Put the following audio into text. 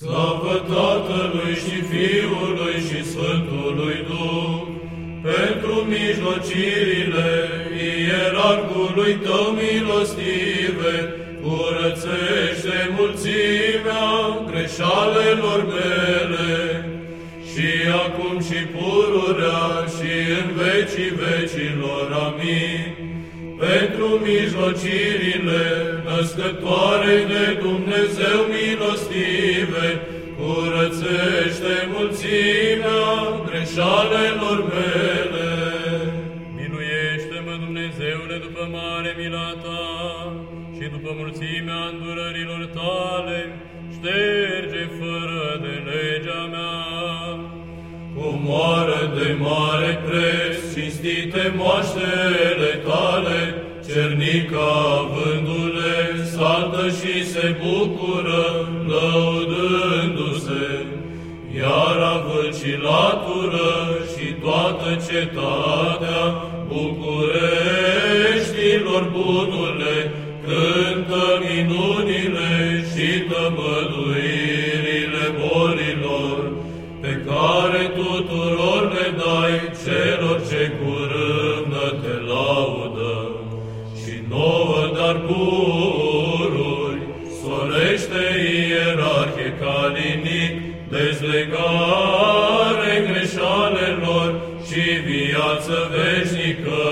Slavă Tatălui și Fiului și Sfântului Duh, pentru mijlocirile ierarhului Tău milostive, curățește mulțimea greșalelor mele, și acum și pururea și în vecii vecilor. Amin. Pentru mijlocirile născătoare de Dumnezeu milostive, curățește mulțimea greșalelor mele. Miluiește-mă, Dumnezeule, după mare mila ta și după mulțimea îndurărilor tale, șterge fără de legea mea. Cu moară de mare preț, cinstite moaștele tale, cernica vândule, saltă și se bucură, lăudându-se, iar având și latură și toată cetatea Bucureștilor bunule, cântă minunile și tămăduirile bolilor, pe care tuturor le dai celor ce curândă te laudă. Și nouă dar pururi, solește ierarhie calinic, dezlegare greșalelor și viață veșnică.